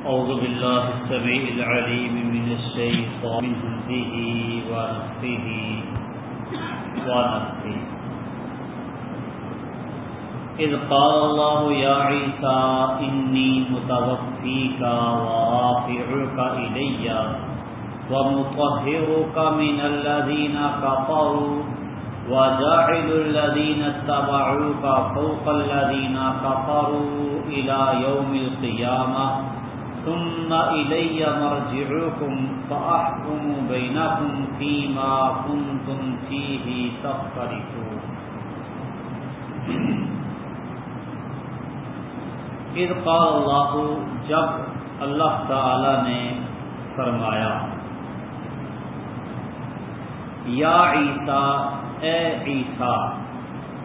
أعوذ بالله السميع العليم من الشيطان من همزه ونفخه. ونفخه. إذ قال الله يا عيسى إني متوفيك ورافعك إلي ومطهرك من الذين كفروا وجاعل الذين اتبعوك فوق الذين كفروا إلى يوم القيامة ثم إلي مرجعكم فأحكم بينكم فيما كنتم فيه تختلفون اذ قال اللہ جب اللہ تعالی نے فرمایا، یا عیسیٰ، اے عیسیٰ،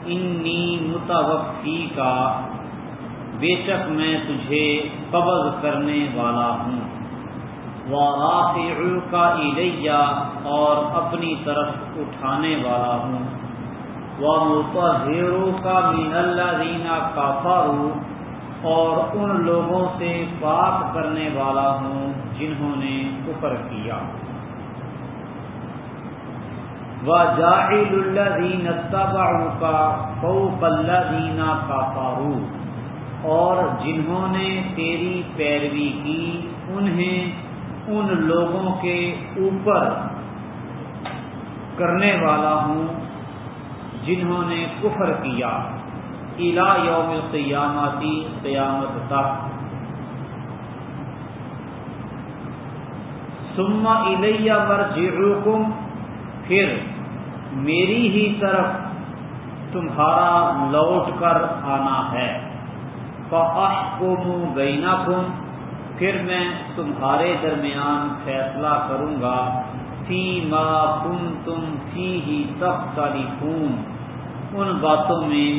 انی متوفی کا بے شک میں تجھے قبض کرنے والا ہوں۔ وہ کا الیہ اور اپنی طرف اٹھانے والا ہوں۔ وہ متحروں کا مین اللہ دینا کافارو اور ان لوگوں سے پاک کرنے والا ہوں جنہوں نے کفر کیا۔ و جاہل اللہ دین کا فوق اللہ دینا کافارو اور جنہوں نے تیری پیروی کی، انہیں ان لوگوں کے اوپر کرنے والا ہوں جنہوں نے کفر کیا۔ الا یوم قیامتی قیامت تک۔ سما الیہ مرجعکم، پھر میری ہی طرف تمہارا لوٹ کر آنا ہے۔ فَأَحْكُمُ بَيْنَكُمْ، پھر میں تمہارے درمیان فیصلہ کروں گا، فی ما کم تم فی ہی تب ان باتوں میں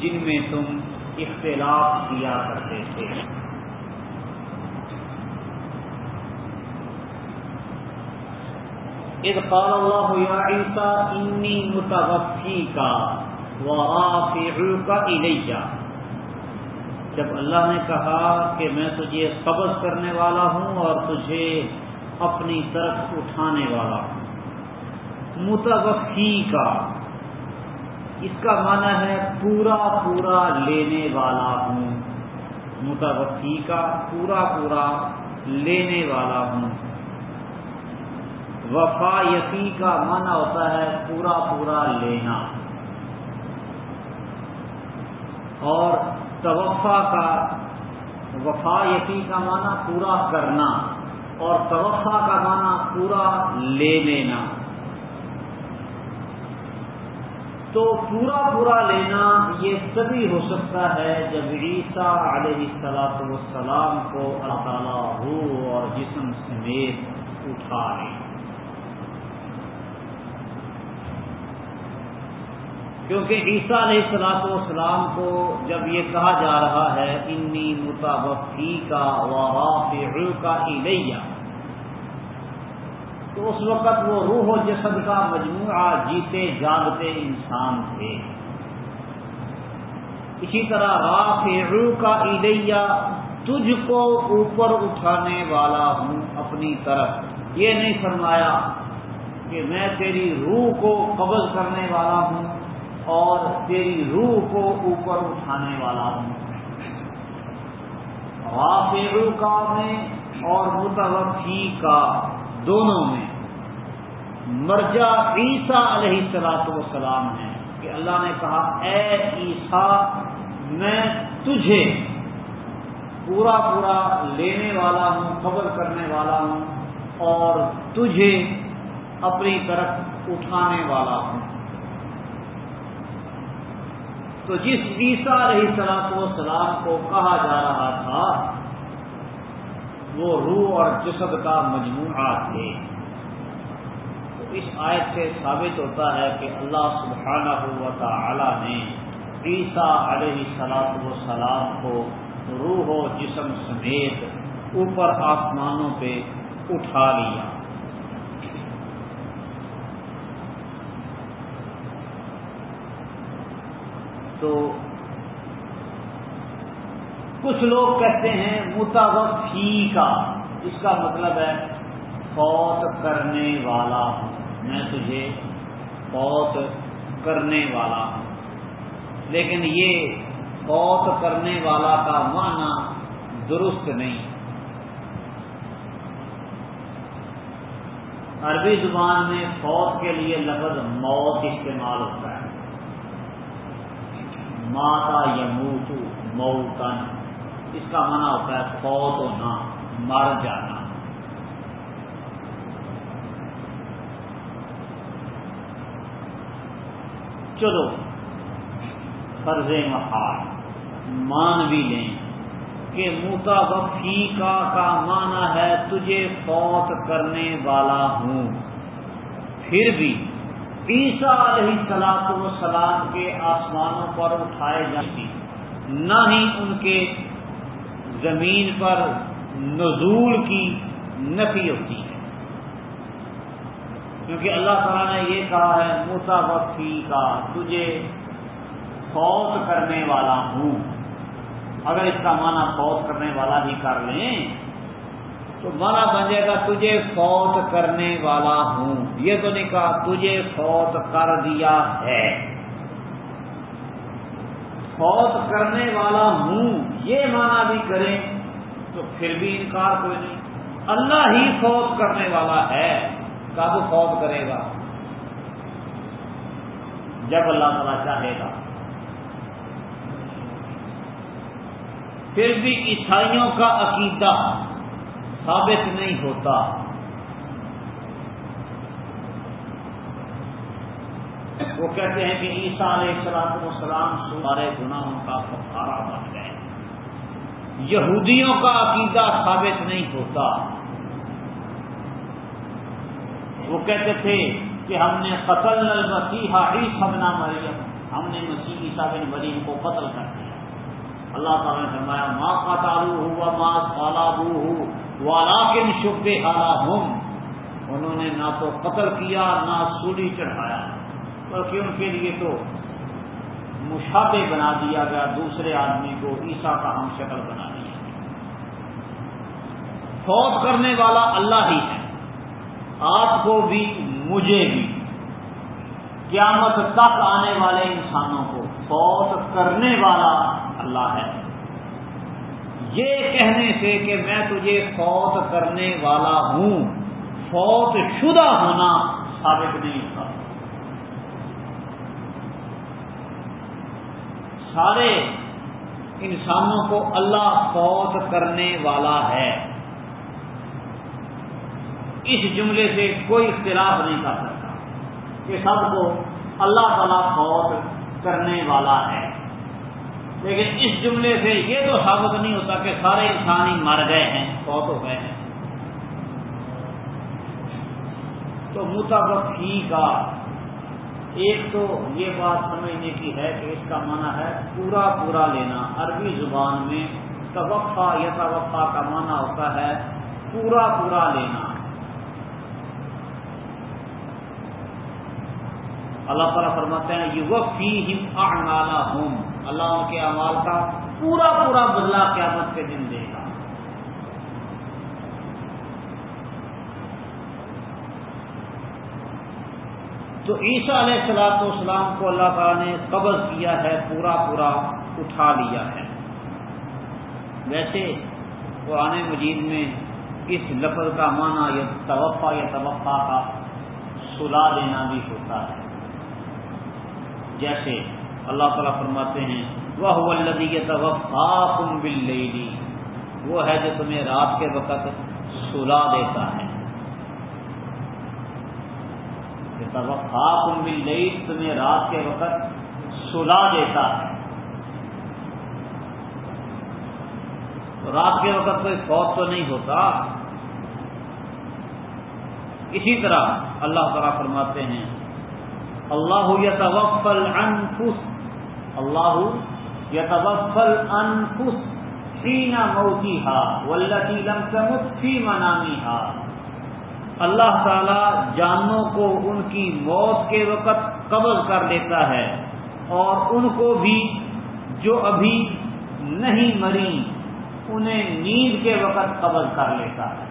جن میں تم اختلاف کیا کرتے تھے۔ اذ قال اللہ، یا عیسیٰ، انی متوفی کا وآفعوک الیہ۔ جب اللہ نے کہا کہ میں تجھے قبض کرنے والا ہوں اور تجھے اپنی طرف اٹھانے والا ہوں۔ متوفی کا اس کا معنی ہے پورا پورا لینے والا ہوں۔ متوفی کا پورا پورا لینے والا ہوں۔ وفا یقی کا معنی ہوتا ہے پورا پورا لینا۔ اور توفا کا وفا یقی کا معنی پورا کرنا اور توفا کا معنی پورا لے لینا۔ تو پورا پورا لینا یہ تبھی ہو سکتا ہے جب عیسیٰ علیہ السلاط والسلام کو اللہ تعالیٰ ہو اور جسم سمیت اٹھا لے۔ کیونکہ عیسیٰ علیہ السلاط والسلام کو جب یہ کہا جا رہا ہے، انی متابقی کا وافع کا الیہ تو اس وقت وہ روح و جسد کا مجموعہ جیتے جاگتے انسان تھے۔ اسی طرح رافع کا الیہ تجھ کو اوپر اٹھانے والا ہوں اپنی طرف۔ یہ نہیں فرمایا کہ میں تیری روح کو قبض کرنے والا ہوں اور تیری روح کو اوپر اٹھانے والا ہوں۔ رافع کا میں اور متوفی کا دونوں میں۔ مرجا عیسیٰ علیہ السلاط وسلام ہے کہ اللہ نے کہا، اے عیسیٰ، میں تجھے پورا پورا لینے والا ہوں، قبر کرنے والا ہوں اور تجھے اپنی طرف اٹھانے والا ہوں۔ تو جس عیسیٰ علیہ سلاط و سلام کو کہا جا رہا تھا، وہ روح اور جسد کا مجموعہ تھے۔ تو اس آیت سے ثابت ہوتا ہے کہ اللہ سبحانہ و تعالی نے عیسیٰ علیہ سلاط و سلام کو روح و جسم سمیت اوپر آسمانوں پہ اٹھا لیا۔ تو کچھ لوگ کہتے ہیں متوفی کا اس کا مطلب ہے فوت کرنے والا ہوں۔ میں تجھے فوت کرنے والا ہوں۔ لیکن یہ فوت کرنے والا کا معنی درست نہیں۔ عربی زبان میں فوت کے لیے لفظ موت استعمال ہوتا ہے۔ ماتا یا موتو موتن اس کا منع ہوتا ہے فوت ہونا، مر جانا۔ چلو فرض محال مان بھی لیں کہ موتا وفی کا کا معنی ہے تجھے فوت کرنے والا ہوں۔ پھر بھی عیسیٰ علیہ سلاط و کے آسمانوں پر اٹھائے جاتی نہ ہی ان کے زمین پر نزول کی نفی ہوتی ہے۔ کیونکہ اللہ تعالیٰ نے یہ کہا ہے موتا وفی کا، تجھے فوت کرنے والا ہوں۔ اگر اس کا معنی فوت کرنے والا ہی کر لیں تو مانا بن جائے گا تجھے فوت کرنے والا ہوں۔ یہ تو نہیں کہا، تجھے فوت کر دیا ہے۔ فوت کرنے والا ہوں، یہ مانا بھی کریں تو پھر بھی انکار کوئی نہیں۔ اللہ ہی فوت کرنے والا ہے، کب فوت کرے گا؟ جب اللہ تعالیٰ چاہے گا۔ پھر بھی عیسائیوں کا عقیدہ۔ ثابت نہیں ہوتا۔ وہ کہتے ہیں کہ عیسیٰ علیہ السلام وسلام سارے گناہوں کا پھارا بن گئے۔ یہودیوں کا عقیدہ ثابت نہیں ہوتا۔ وہ کہتے تھے کہ ہم نے قتل المسیحا ہی سبنا مریم، ہم نے مسیح عیسیٰ بن مریم کو قتل کر دیا۔ اللہ تعالیٰ نے فرمایا ماں کا تارو ہوا ماں کالا بو ہو والا کن شب ہوں انہوں نے نہ تو قتل کیا، نہ سولی چڑھایا، بلکہ ان کے لیے تو مشابے بنا دیا گیا، دوسرے آدمی کو عیسا کا ہم شکل بنا دیا۔ فوت کرنے والا اللہ ہی ہے۔ آپ کو بھی، مجھے بھی۔ قیامت تک آنے والے انسانوں کو فوت کرنے والا اللہ ہے۔ یہ کہنے سے کہ میں تجھے فوت کرنے والا ہوں، فوت شدہ ہونا ثابت نہیں ہوتا سارے انسانوں کو اللہ فوت کرنے والا ہے۔ اس جملے سے کوئی اختلاف نہیں کر سکتا کہ سب کو اللہ تعالیٰ فوت کرنے والا ہے۔ لیکن اس جملے سے یہ تو ثابت نہیں ہوتا کہ سارے انسان ہی مر گئے ہیں بہت ہو گئے ہیں۔ تو مطابق ہی کا ایک تو یہ بات سمجھنے کی ہے کہ اس کا معنی ہے پورا پورا لینا۔ عربی زبان میں توقع یا توقع کا معنی ہوتا ہے پورا پورا لینا۔ اللہ تعالیٰ فرماتے ہیں یہ وفی ہم ہوں اللہ ان کے اعمال کا پورا پورا بدلا قیامت کے دن دے گا۔ تو عیسیٰ علیہ السلاط والسلام کو اللہ تعالیٰ نے قبض کیا ہے، پورا پورا اٹھا لیا ہے۔ ویسے قرآن مجید میں اس لفظ کا معنی یا توقع یا توقع کا سلا دینا بھی ہوتا ہے۔ جیسے اللہ تعالیٰ فرماتے ہیں وہ تم بل وہ ہے جو تمہیں رات کے وقت سلا دیتا ہے۔ تم بل تمہیں رات کے وقت سلا دیتا ہے۔ تو رات کے وقت کوئی فوت تو نہیں ہوتا؟ اسی طرح اللہ تعالیٰ فرماتے ہیں، اللہ یتوفل انفس اللہ یتوفل انفس فی موتی ہا ولتی لم تمت فی منامی ہا اللہ تعالی جانوں کو ان کی موت کے وقت قبض کر لیتا ہے اور ان کو بھی جو ابھی نہیں مری، انہیں نیند کے وقت قبض کر لیتا ہے۔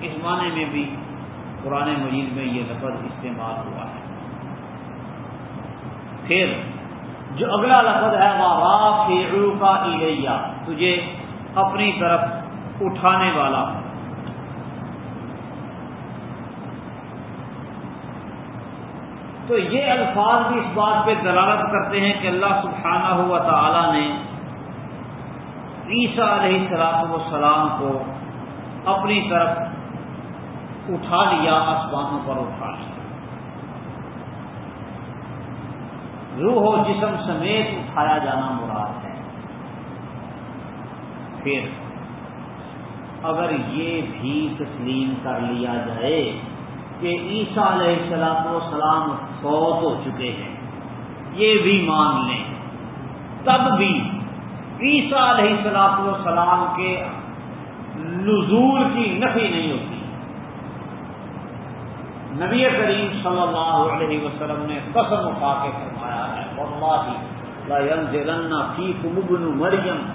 اس معنی میں بھی پرانے مجید میں یہ لفظ استعمال ہوا ہے۔ پھر جو اگلا لفظ ہے وہ راف کا تجھے اپنی طرف اٹھانے والا۔ تو یہ الفاظ بھی اس بات پہ دلالت کرتے ہیں کہ اللہ سبحانہ ہوا تعالی نے عیسیٰ علیہ السلاط والسلام کو اپنی طرف اٹھا لیا، آسمانوں پر اٹھا لیا۔ روح و جسم سمیت اٹھایا جانا مراد ہے۔ پھر اگر یہ بھی تسلیم کر لیا جائے کہ عیسیٰ علیہ السلام و سلام فوت ہو چکے ہیں، یہ بھی مان لیں۔ تب بھی عیسیٰ علیہ السلام و سلام کے نزول کی نفی نہیں ہوتی۔ نبی کریم صلی اللہ علیہ وسلم نے قسم اٹھا کے فرمایا ہے اللہ فی ابن مریم۔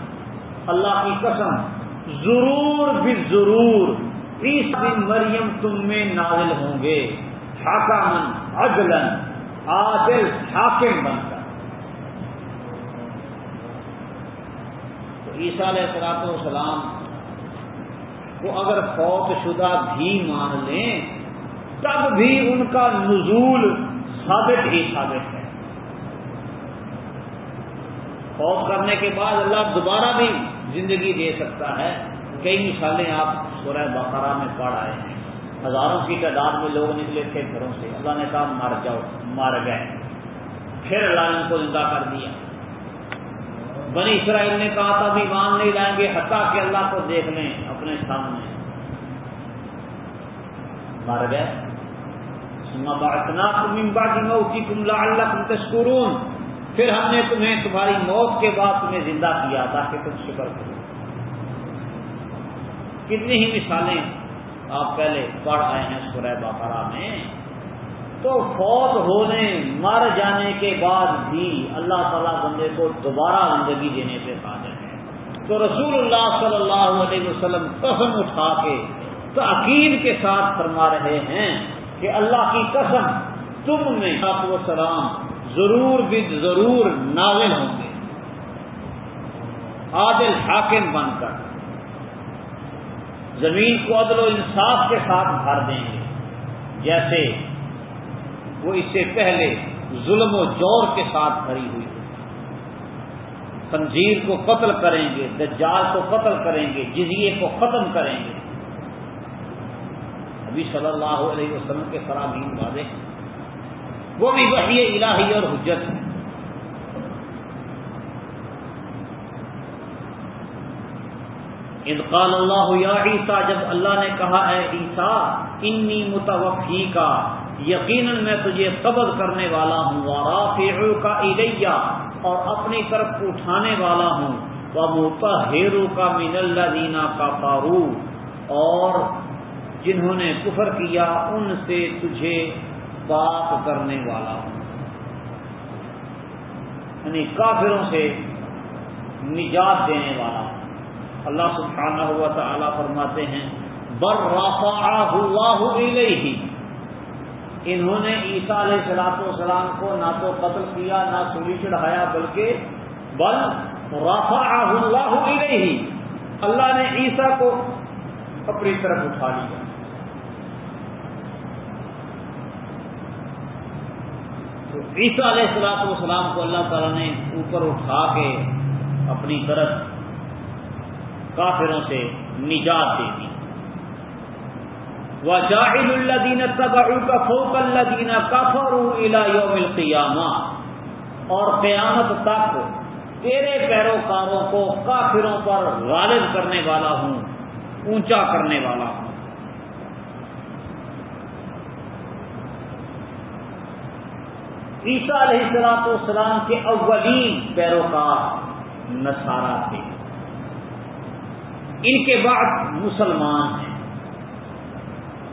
اللہ کی قسم، ضرور بھی ضرور بن مریم تم میں نازل ہوں گے۔ حاکمن عدلن عادل، حاکم بن کر۔ تو عیسیٰ علیہ السلاط والسلام کو اگر فوت شدہ بھی مان لیں تب بھی ان کا نزول ثابت ہی ثابت ہے۔ فوت کرنے کے بعد اللہ دوبارہ بھی زندگی دے سکتا ہے۔ کئی مثالیں آپ سورہ بقرہ میں پڑھ آئے ہیں۔ ہزاروں کی تعداد میں لوگ نکلے تھے گھروں سے۔ اللہ نے کہا، مر جاؤ، مر گئے۔ پھر اللہ نے ان کو زندہ کر دیا۔ بنی اسرائیل نے کہا تھا بھی مان نہیں لائیں گے، حتیٰ کہ اللہ کو دیکھ لیں اپنے سامنے۔ مر گئے۔ اللہ تشکرون پھر ہم نے تمہیں تمہاری موت کے بعد تمہیں زندہ کیا، تاکہ تم شکر کرو۔ کتنی ہی مثالیں آپ پہلے پڑھ آئے ہیں سورہ بقرہ میں، تو فوت ہونے، مر جانے کے بعد بھی اللہ تعالیٰ بندے کو دوبارہ زندگی دینے پہ قادر ہے۔ تو رسول اللہ صلی اللہ علیہ وسلم قسم اٹھا کے تاکید کے ساتھ فرما رہے ہیں کہ اللہ کی قسم تم میں آپ و سلام ضرور بھی ضرور نازل ہوں گے۔ عادل حاکم بن کر۔ زمین کو عدل و انصاف کے ساتھ بھر دیں گے۔ جیسے وہ اس سے پہلے ظلم و جور کے ساتھ بھری ہوئی خنزیر کو قتل کریں گے، دجال کو قتل کریں گے، جزیے کو ختم کریں گے۔ نبی صلی اللہ علیہ وسلم کے فراہین واضح وہ بھی وحی الہی اور حجت ہے انقال اللہ، یا عیسیٰ، جب اللہ نے کہا، اے عیسیٰ، انی متوفی کا یقیناً میں تجھے قبض کرنے والا ہوں وارافعو کا الیہ، اور اپنی طرف اٹھانے والا ہوں وہ متحرو کا من اللہ دینا کا فارو اور جنہوں نے کفر کیا، ان سے تجھے بات کرنے والا ہوں۔ یعنی کافروں سے نجات دینے والا ہوں۔ اللہ سبحانہ ہوا تعالیٰ فرماتے ہیں، بر رافا ہوا ہی انہوں نے عیسیٰ علیہ سلاط والسلام کو نہ تو قتل کیا، نہ سولی چڑھایا، بلکہ بل رافا اللہ ہی اللہ نے عیسیٰ کو اپنی طرف اٹھا لیا تو عیسیٰ علیہ السلاط والسلام کو اللہ تعالیٰ نے اوپر اٹھا کے اپنی طرف کافروں سے نجات دے دی۔ جاہل اللہ دین کا فوق اللہ دینا کافر یوم القیامہ اور قیامت تک تیرے پیروکاروں کو کافروں پر غالب کرنے والا ہوں، اونچا کرنے والا ہوں۔ عیسیٰ علیہ السلاط والسلام کے اولین پیروکار نسارا تھے۔ ان کے بعد مسلمان ہیں۔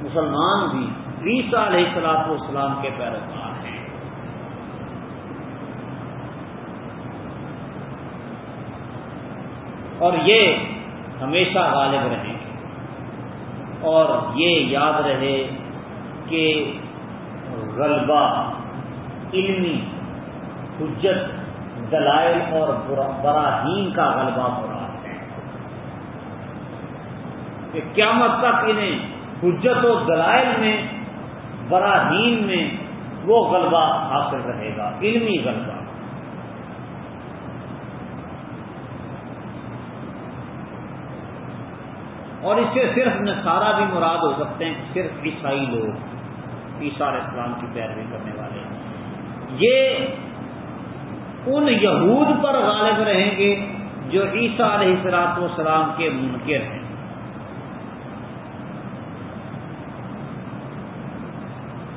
مسلمان بھی عیسیٰ علیہ السلاط والسلام کے پیروکار ہیں۔ اور یہ ہمیشہ غالب رہیں۔ گے اور یہ یاد رہے کہ غلبہ علمی، حجت، دلائل اور براہین کا غلبہ ہو رہا ہے۔ کہ قیامت تک انہیں حجت و دلائل میں، براہین میں وہ غلبہ حاصل رہے گا، علمی غلبہ۔ اور اس سے صرف نصارہ بھی مراد ہو سکتے ہیں، صرف عیسائی لوگ عیسا علیہ السلام کی پیروی کرنے والے۔ ہیں یہ ان یہود پر غالب رہیں گے جو عیسیٰ علیہ السلاط والسلام کے منکر ہیں۔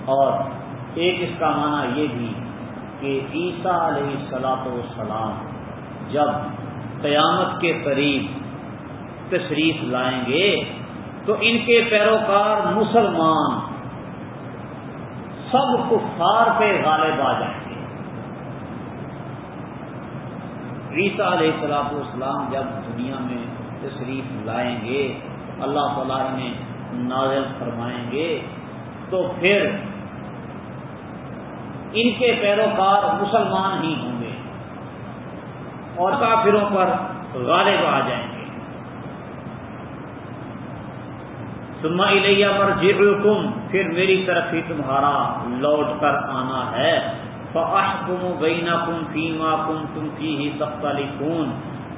اور ایک اس کا معنی یہ بھی کہ عیسیٰ علیہ السلاط والسلام جب قیامت کے قریب تشریف لائیں گے تو ان کے پیروکار مسلمان سب کفار پہ غالب آ جائیں گے۔ عیسیٰ علیہ السلاط والسلام جب دنیا میں تشریف لائیں گے، اللہ تعالیٰ انہیں نازل فرمائیں گے، تو پھر ان کے پیروکار مسلمان ہی ہوں گے اور کافروں پر غالب آ جائیں گے سما الیہ پر پھر میری طرف ہی تمہارا لوٹ کر آنا ہے۔ فاش کم بینا کم فیما کم تم کی ہی سختلی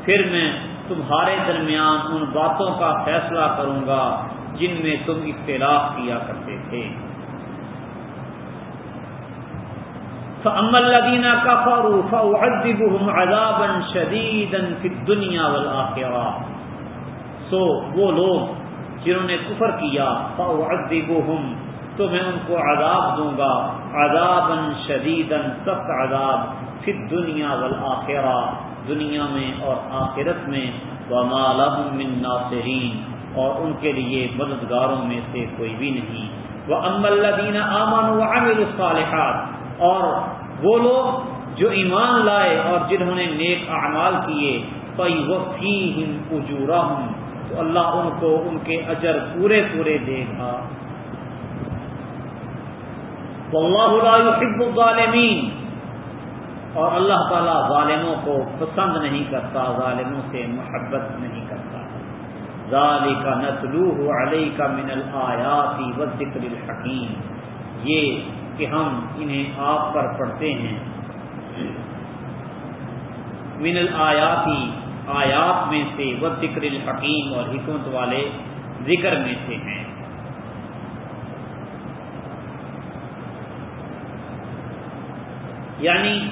پھر میں تمہارے درمیان ان باتوں کا فیصلہ کروں گا جن میں تم اختلاف کیا کرتے تھے۔ فمل لدینہ کا فاروف عذابا شدیدا فی الدنیا والآخرہ۔ سو وہ لوگ جنہوں نے کفر کیا فاعذبهم تو میں ان کو عذاب دوں گا، عذابا شدیدا سخت عذاب فی الدنیا والآخرہ، دنیا میں اور آخرت میں، وما لهم من ناصرین اور ان کے لیے مددگاروں میں سے کوئی بھی نہیں۔ وہ ام الدین امن و امر الصالحات، اور وہ لوگ جو ایمان لائے اور جنہوں نے نیک اعمال کیے پی وفی ہوں تو اللہ ان کو ان کے اجر پورے پورے دے گا۔ اللہ يحب الظالمین۔ اور اللہ تعالی ظالموں کو پسند نہیں کرتا، ظالموں سے محبت نہیں کرتا۔ ذالک نتلوہ علیک من الآیات والذکر الحکیم۔ یہ کہ ہم انہیں آپ پر پڑھتے ہیں۔ من الآیاتی آیات میں سے وہ ذکر الحکیم اور حکمت والے ذکر میں سے ہیں۔ یعنی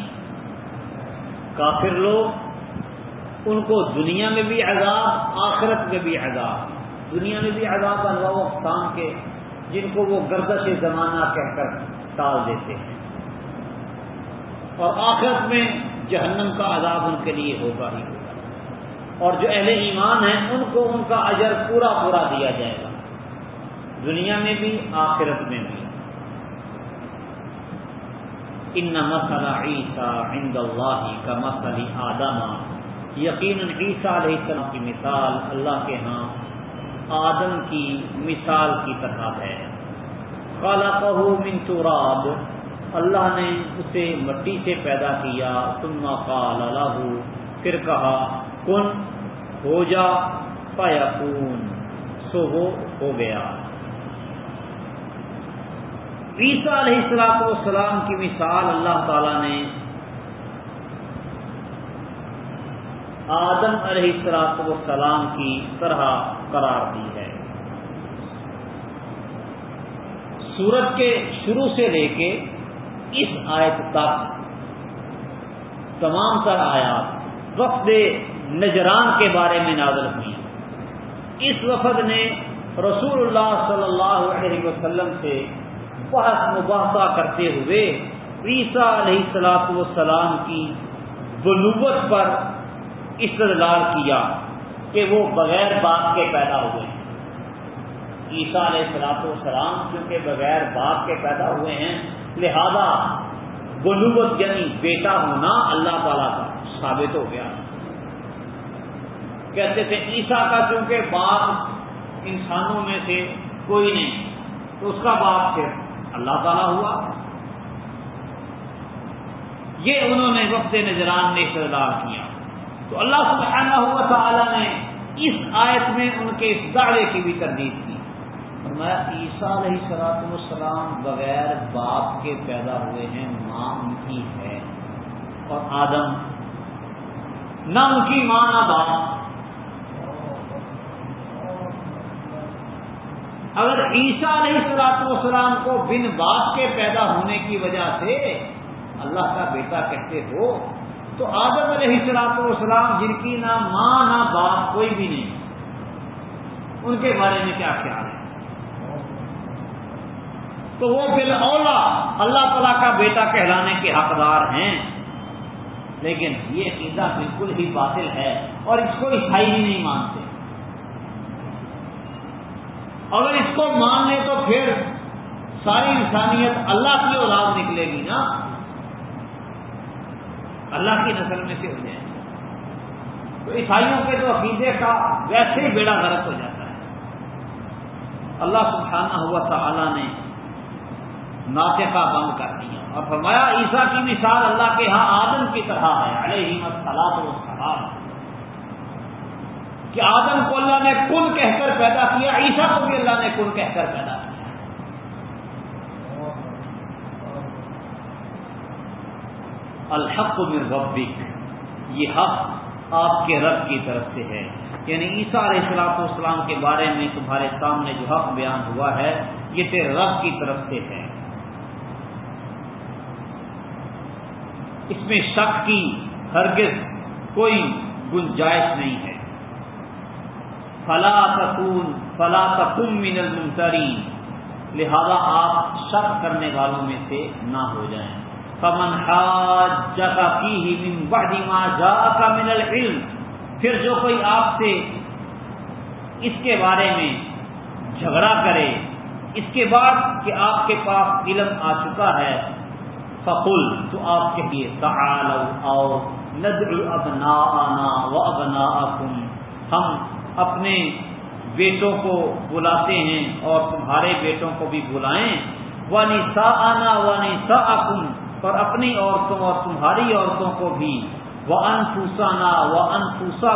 کافر لوگ، ان کو دنیا میں بھی عذاب، آخرت میں بھی عذاب۔ دنیا میں بھی عذاب انواع اقسام کے، جن کو وہ گردش زمانہ کہہ کر ٹال دیتے ہیں۔ اور آخرت میں جہنم کا عذاب ان کے لیے ہوگا ہی ہوگا۔ اور جو اہل ایمان ہیں، ان کو ان کا اجر پورا پورا دیا جائے گا۔ دنیا میں بھی، آخرت میں بھی۔ ان مسئلہ عیسیٰ عند اللہ کا مسئلہ آدم۔ یقیناً عیسیٰ علیہ السلام کی مثال اللہ کے ہاں آدم کی مثال کی طرح ہے۔ کالا من تراب۔ اللہ نے اسے مٹی سے پیدا کیا۔ ثم قال له۔ پھر کہا کن ہو جا پون سو وہ ہو گیا۔ عیسیٰ علیہ السلاط والسلام کی مثال اللہ تعالی نے آدم علیہ السلاط والسلام کی طرح قرار دی ہے۔ سورت کے شروع سے لے کے اس آیت تک تمام تر آیات وقت نجران کے بارے میں نازل ہوئی۔ اس وفد نے رسول اللہ صلی اللہ علیہ وسلم سے بحث مباحثہ کرتے ہوئے عیسیٰ علیہ السلاط والسلام کی بلوت پر استدلال کیا کہ وہ بغیر باپ کے پیدا ہوئے ہیں۔ عیسیٰ علیہ السلاط والسلام کیونکہ بغیر باپ کے پیدا ہوئے ہیں، لہذا بلوت یعنی بیٹا ہونا اللہ تعالیٰ کا ثابت ہو گیا۔ کہتے تھے عیسا کا چونکہ باپ انسانوں میں سے کوئی نہیں، تو اس کا باپ پھر اللہ تعالیٰ ہوا۔ یہ انہوں نے وقت نجران نے استدار کیا۔ تو اللہ سبحانہ ہوا تعالیٰ نے اس آیت میں ان کے اس دعوے کی بھی تردید کی۔ فرمایا، عیسیٰ علیہ سلاط والسلام بغیر باپ کے پیدا ہوئے ہیں، ماں ان کی ہے۔ اور آدم، نہ ان کی ماں، نہ باپ۔ اگر عیسیٰ علیہ سلاط والسلام کو بن باپ کے پیدا ہونے کی وجہ سے اللہ کا بیٹا کہتے ہو، تو آدم علیہ سلاط والسلام، جن کی نہ ماں نہ باپ کوئی بھی نہیں، ان کے بارے میں کیا خیال ہے؟ تو وہ بل اولا اللہ تعالیٰ کا بیٹا کہلانے کے حقدار ہیں۔ لیکن یہ عقیدہ بالکل ہی باطل ہے اور اس کو عیسائی بھی نہیں مانتے۔ اگر اس کو مان لیں تو پھر ساری انسانیت اللہ کی اولاد نکلے گی نا؟ اللہ کی نسل میں سے ہو جائے تو عیسائیوں کے جو عقیدے کا ویسے ہی بیڑا غرق ہو جاتا ہے۔ اللہ سبحانہ ہوا تعالی نے ناطقہ بند کر دیا اور فرمایا، عیسیٰ کی مثال اللہ کے ہاں آدم کی طرح ہے، علیہ سلاد و سلام کہ آدم کو اللہ نے کن کہہ کر پیدا کیا، عیسیٰ کو بھی اللہ نے کن کہہ کر پیدا کیا۔ الحق من ربک، یہ حق آپ کے رب کی طرف سے ہے۔ یعنی عیسیٰ علیہ السلاط والسلام کے بارے میں تمہارے سامنے جو حق بیان ہوا ہے، یہ تیرے رب کی طرف سے ہے۔ اس میں شک کی ہرگز کوئی گنجائش نہیں ہے۔ فلا تکون، فلا تکم من الممترین لہذا آپ شک کرنے والوں میں سے نہ ہو جائیں۔ فمن حاجہ فیہ من بعد ما جاءک من العلم۔ پھر جو کوئی آپ سے اس کے بارے میں جھگڑا کرے، اس کے بعد کہ آپ کے پاس علم آ چکا ہے، فقل تو آپ کے لیے تعالوا ندعو ابناءنا و ابناءکم۔ ہم اپنے بیٹوں کو بلاتے ہیں اور تمہارے بیٹوں کو بھی بلائیں۔ و نساءنا و نساءکم اور اپنی عورتوں اور تمہاری عورتوں کو بھی۔ وہ انفوسانہ و انفوسا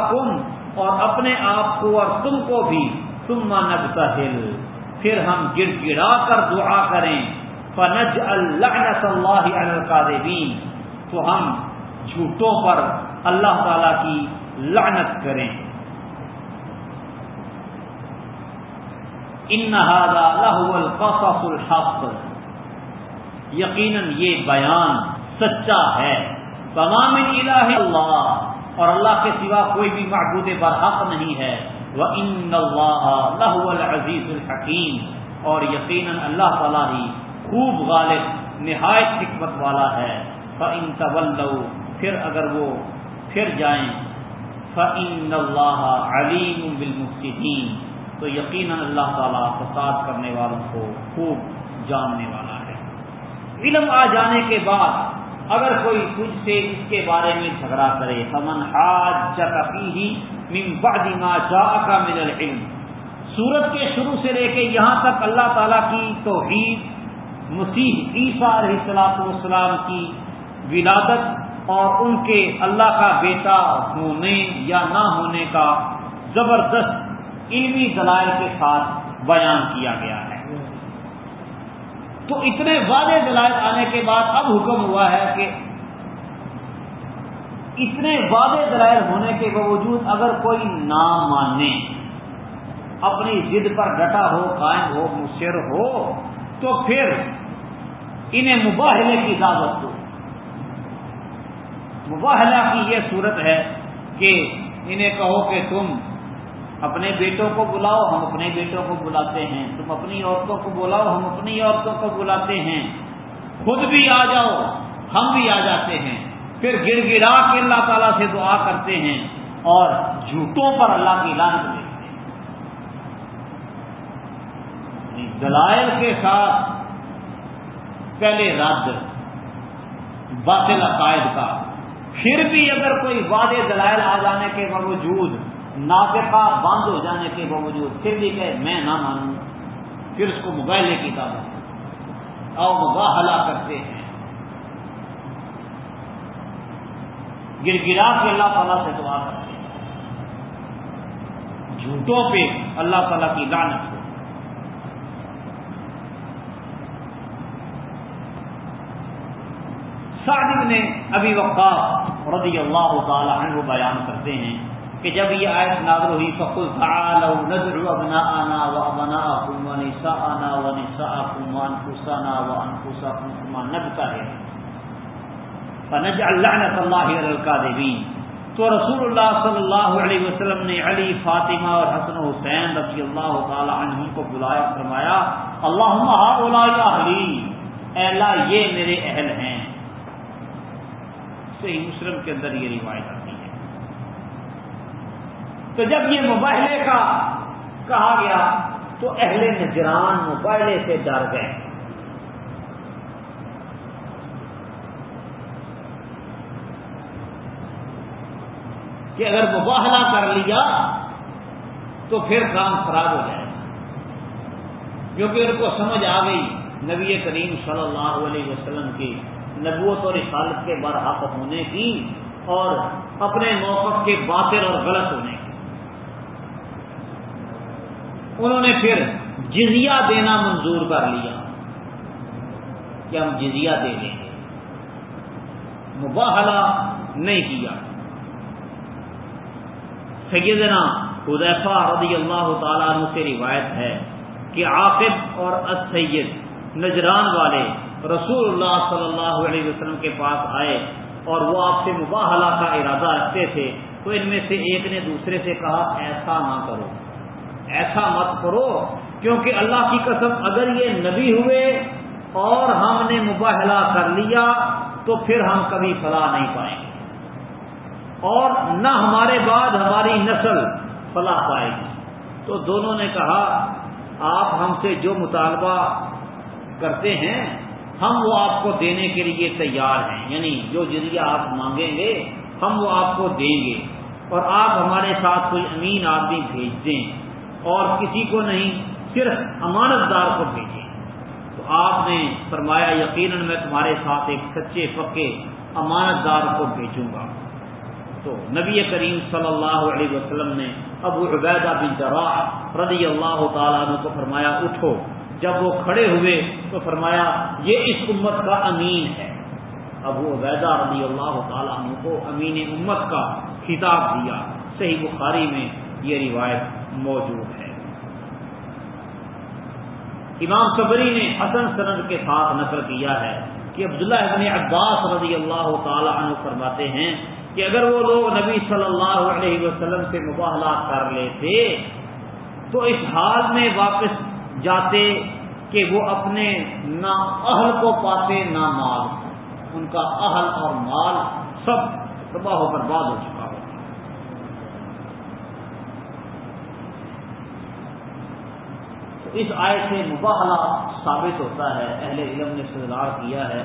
اور اپنے آپ کو اور تم کو بھی۔ تم نبتہل پھر ہم گڑ گڑا کر دعا کریں۔ فنج اللہ اللہ القادبین تو ہم جھوٹوں پر اللہ تعالی کی لعنت کریں۔ ان القصص الحق۔ یقیناً یہ بیان سچا ہے۔ تمام الہ اللہ اور اللہ کے سوا کوئی بھی معبود برحق نہیں ہے۔ وہ ان اللہ العزیز الحکیم اور یقیناً اللہ تعالیٰ ہی خوب غالب، نہایت حکمت والا ہے۔ فعن طول پھر اگر وہ پھر جائیں۔ فعن اللہ علیم بالمفین تو یقیناً اللہ تعالیٰ فساد کرنے والوں کو خوب جاننے والا ہے۔ علم آ جانے کے بعد اگر کوئی تجھ سے اس کے بارے میں جھگڑا کرے، فمن حاج ہی ما کا من العلم۔ سورت کے شروع سے لے کے یہاں تک اللہ تعالیٰ کی توحید، مسیح عیسیٰ علیہ السلاط والسلام کی ولادت اور ان کے اللہ کا بیٹا ہونے یا نہ ہونے کا زبردست علمی دلائل کے ساتھ بیان کیا گیا ہے۔ تو اتنے واضح دلائل آنے کے بعد اب حکم ہوا ہے کہ اتنے واضح دلائل ہونے کے باوجود اگر کوئی نہ مانے، اپنی ضد پر ڈٹا ہو، قائم ہو، مصر ہو، تو پھر انہیں مباہلے کی اجازت دو۔ مباہلہ کی یہ صورت ہے کہ انہیں کہو کہ تم اپنے بیٹوں کو بلاؤ، ہم اپنے بیٹوں کو بلاتے ہیں۔ تم اپنی عورتوں کو بلاؤ، ہم اپنی عورتوں کو بلاتے ہیں۔ خود بھی آ جاؤ، ہم بھی آ جاتے ہیں۔ پھر گڑ گڑا کے اللہ تعالیٰ سے دعا کرتے ہیں اور جھوٹوں پر اللہ کی لانت دیتے ہیں۔ یعنی دلائل کے ساتھ پہلے رد، باطل عقائد کا۔ پھر بھی اگر کوئی وعدے دلائل آ جانے کے باوجود ناطقہ بند ہو جانے کے باوجود پھر بھی کہ میں نہ مانوں، پھر اس کو مباحلے کی دعوت اور مباحلہ کرتے ہیں۔ گر گرا کے اللہ تعالیٰ سے دعا کرتے ہیں۔ جھوٹوں پہ اللہ تعالیٰ کی لانت ہو۔ سعد نے ابھی وقت رضی اللہ تعالی عنہ بیان کرتے ہیں۔ کہ جب یہ آیت نازل ہوئی، فقل تعالوا ندعو ابناءنا وابناءكم ونساءنا ونساءكم وانفسنا وانفسكم ثم نبتهل فنجعل لعنت اللہ علی الكاذبین تو رسول اللہ صلی اللہ علیہ وسلم نے علی، فاطمہ اور حسن حسین رضی اللہ تعالی عنہم کو بلایا، فرمایا اللهم هؤلاء اهلی اے اللہ، یہ میرے اہل ہیں۔ صحیح مسلم کے اندر یہ روایت ہے۔ تو جب یہ مباحلے کا کہا گیا تو اہل نجران مباحلے سے ڈر گئے۔ کہ اگر مباہلہ کر لیا تو پھر کام خراب ہو جائے گا۔ کیونکہ ان کو سمجھ آ گئی نبی کریم صلی اللہ علیہ وسلم کی نبوت اور رسالت کے برحق ہونے کی اور اپنے موقف کے باطل اور غلط ہونے کی۔ انہوں نے پھر جزیہ دینا منظور کر لیا کہ ہم جزیہ دے لیں گے۔ مباہلہ نہیں کیا۔ سیدنا حذیفہ رضی اللہ تعالیٰ عنہ سے روایت ہے کہ عاقب اور السید نجران والے رسول اللہ صلی اللہ علیہ وسلم کے پاس آئے اور وہ آپ سے مباحلہ کا ارادہ رکھتے تھے تو ان میں سے ایک نے دوسرے سے کہا، ایسا نہ کرو۔ ایسا مت کرو، کیونکہ اللہ کی قسم اگر یہ نبی ہوئے اور ہم نے مباحلہ کر لیا، تو پھر ہم کبھی فلاح نہیں پائیں گے۔ اور نہ ہمارے بعد ہماری نسل فلاح پائے گی۔ تو دونوں نے کہا، آپ ہم سے جو مطالبہ کرتے ہیں، ہم وہ آپ کو دینے کے لیے تیار ہیں۔ یعنی جو ذریعہ آپ مانگیں گے، ہم وہ آپ کو دیں گے۔ اور آپ ہمارے ساتھ کوئی امین آدمی بھیج دیں۔ اور کسی کو نہیں، صرف امانت دار کو بھیجیں۔ تو آپ نے فرمایا، یقیناً میں تمہارے ساتھ ایک سچے پکے امانت دار کو بھیجوں گا۔ تو نبی کریم صلی اللہ علیہ وسلم نے ابو عبیدہ بن جراح رضی اللہ تعالیٰ عنہ کو فرمایا، اٹھو۔ جب وہ کھڑے ہوئے تو فرمایا، یہ اس امت کا امین ہے۔ ابو عبیدہ رضی اللہ تعالیٰ عنہ کو امین امت کا خطاب دیا۔ صحیح بخاری میں یہ روایت موجود ہے۔ امام صبری نے حسن سند کے ساتھ نقل کیا ہے کہ عبداللہ ابن عباس رضی اللہ تعالی عنہ فرماتے ہیں کہ اگر وہ لوگ نبی صلی اللہ علیہ وسلم سے مباہلہ کر لیتے تو اس حال میں واپس جاتے کہ وہ اپنے نہ اہل کو پاتے نہ مال۔ ان کا اہل اور مال سب تباہ و برباد ہو چکا ہوتا اس آئے سے مباہلہ ثابت ہوتا ہے، اہل علم نے سردار کیا ہے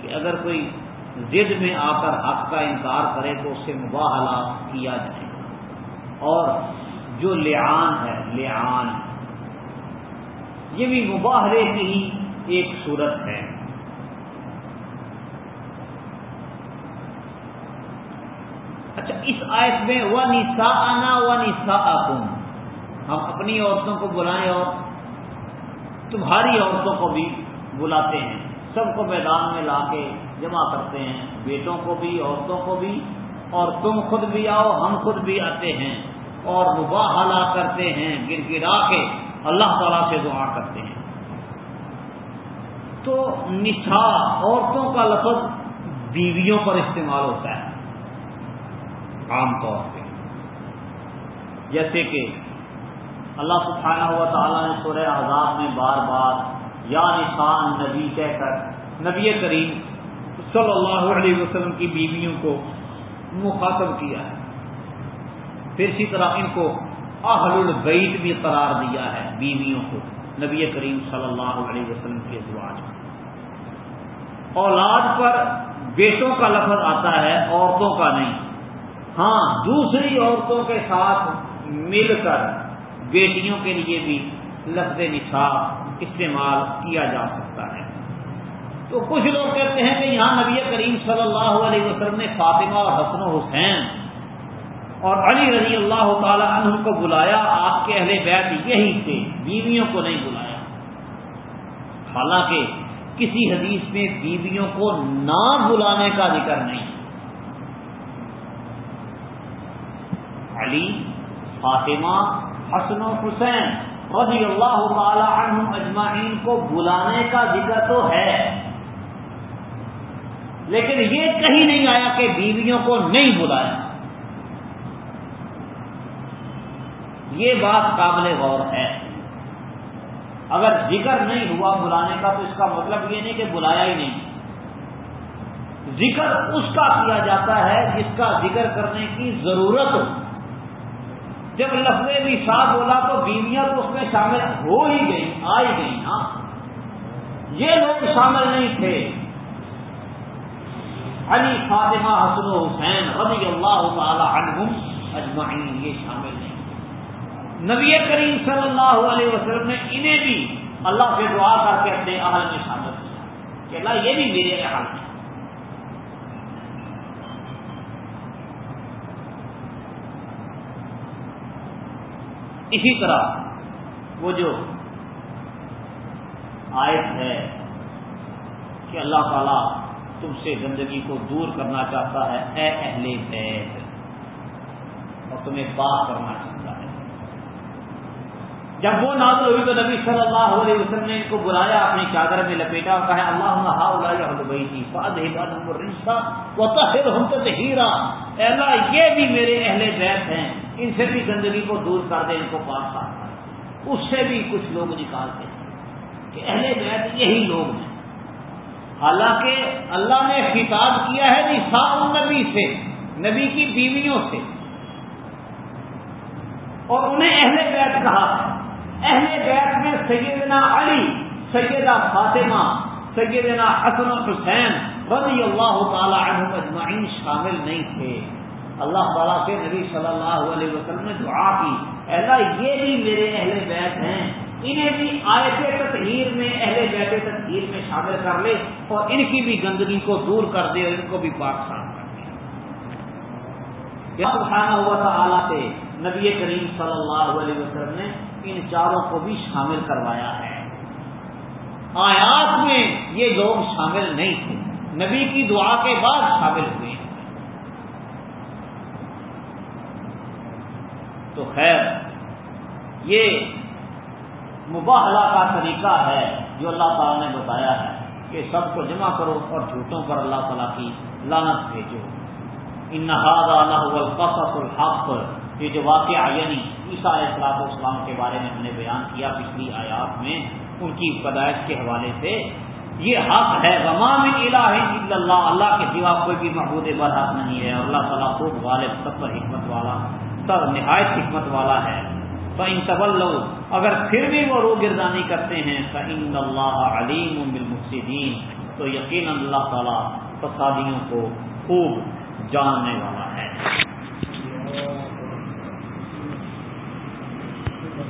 کہ اگر کوئی زد میں آ کر حق کا انکار کرے تو اس سے مباحلہ کیا جائے۔ اور جو لعان ہے، لعان، یہ بھی مباہلے کی ہی ایک صورت ہے۔ اچھا اس آیت میں وہ نسا آنا و نسا ہم اپنی عورتوں کو بلائیں اور تمہاری عورتوں کو بھی بلاتے ہیں۔ سب کو میدان میں لا کے جمع کرتے ہیں۔ بیٹوں کو بھی، عورتوں کو بھی۔ اور تم خود بھی آؤ، ہم خود بھی آتے ہیں۔ اور مباحلہ کرتے ہیں گر گرا کے۔ اللہ تعالیٰ سے دعا کرتے ہیں۔ تو نسا عورتوں کا لفظ بیویوں پر استعمال ہوتا ہے۔ عام طور پہ۔ جیسے کہ اللہ سبحانہ ہوا تعالیٰ نے سورہ عذاب میں بار بار یا نشان نبی کہہ کر نبی کریم صلی اللہ علیہ وسلم کی بیویوں کو مخاطب کیا ہے۔ پھر اسی طرح ان کو اہل البیت بھی قرار دیا ہے بیویوں کو، نبی کریم صلی اللہ علیہ وسلم کے ازواج اولاد پر بیٹوں کا لفظ آتا ہے، عورتوں کا نہیں۔ ہاں دوسری عورتوں کے ساتھ مل کر بیٹیوں کے لیے بھی لفظ نصاب استعمال کیا جا سکتا ہے۔ تو کچھ لوگ کہتے ہیں کہ یہاں نبی کریم صلی اللہ علیہ وسلم نے فاطمہ اور حسن و حسین اور علی رضی اللہ تعالی عنہ کو بلایا، آپ کے اہل بیت یہی تھے، بیویوں کو نہیں بلایا۔ حالانکہ کسی حدیث میں بیویوں کو نہ بلانے کا ذکر نہیں۔ علی، فاطمہ حسن و حسین رضی اللہ تعالی عنہ اجمعین کو بلانے کا ذکر تو ہے۔ لیکن یہ کہیں نہیں آیا کہ بیویوں کو نہیں بلایا۔ یہ بات قابل غور ہے۔ اگر ذکر نہیں ہوا بلانے کا تو اس کا مطلب یہ نہیں کہ بلایا ہی نہیں۔ ذکر اس کا کیا جاتا ہے جس کا ذکر کرنے کی ضرورت ہو۔ جب لفظ بھی ساتھ بولا تو بیویاں تو اس میں شامل ہو ہی گئی، آ ہی گئی نا۔ یہ لوگ شامل نہیں تھے۔ علی فاطمہ حسن و حسین رضی اللہ تعالی عنہم اجمعین، یہ شامل نہیں۔ نبی کریم صلی اللہ علیہ وسلم نے انہیں بھی اللہ سے دعا کر کے اپنے اہل میں شامل کیا۔ کہ اللہ یہ بھی میرے اہل ہیں۔ اسی طرح وہ جو آیت ہے کہ اللہ تعالیٰ تم سے زندگی کو دور کرنا چاہتا ہے، اے اہل بیت، اور تمہیں بات کرنا چاہتا ہے۔ جب وہ نازل ہوئی تو نبی صلی اللہ علیہ وسلم نے ان کو بلایا، اپنی چادر میں لپیٹا اور کہا اللہ ہا بھائی تھی فاد رشتہ وہ ہم تو ہیرا اللہ، یہ بھی میرے اہل بیت ہیں۔ ان سے بھی گندگی کو دور کر دیں، ان کو پاس کر اس سے بھی کچھ لوگ نکالتے ہیں کہ اہل بیت یہی لوگ ہیں۔ حالانکہ اللہ نے خطاب کیا ہے نسا النبی سے، نبی کی بیویوں سے۔ اور انہیں اہل بیت کہا ہے۔ اہل بیت میں سیدنا علی، سیدہ فاطمہ، سیدنا حسن حسین رضی اللہ تعالی عنہ اجمعین شامل نہیں تھے۔ اللہ تعالیٰ کے نبی صلی اللہ علیہ وسلم نے دعا کی۔ ایسا یہ بھی میرے اہل بیت ہیں۔ انہیں بھی آیت تطہیر میں، اہل بیت تطہیر میں شامل کر لے اور ان کی بھی گندگی کو دور کر دے اور ان کو بھی پاک صاف کر دے۔ سبحانہ ہوا تھا اعلیٰ سے نبی کریم صلی اللہ علیہ وسلم نے ان چاروں کو بھی شامل کروایا ہے۔ آیات میں یہ لوگ شامل نہیں تھے۔ نبی کی دعا کے بعد شامل ہوئے۔ تو خیر۔ یہ مباحلہ کا طریقہ ہے جو اللہ تعالیٰ نے بتایا ہے کہ سب کو جمع کرو اور جھوٹوں پر اللہ تعالیٰ کی لانت بھیجو۔ ان القصص الحق۔ یہ جو واقعہ یعنی عیسیٰ اصلاح اسلام کے بارے میں ہم نے بیان کیا پچھلی آیات میں، ان کی پیدائش کے حوالے سے، یہ حق ہے۔ غمام الہ اللہ اللہ کے سوا کوئی بھی محبود برحق نہیں ہے اور اللہ تعالیٰ خوب غالب، سب پر حکمت والا نہایت حکمت والا ہے۔ فعین طبل اگر پھر بھی وہ رو گردانی کرتے ہیں فعین اللہ علیم بالمفسدین تو یقین اللہ تعالیٰ فسادیوں کو خوب جاننے والا ہے۔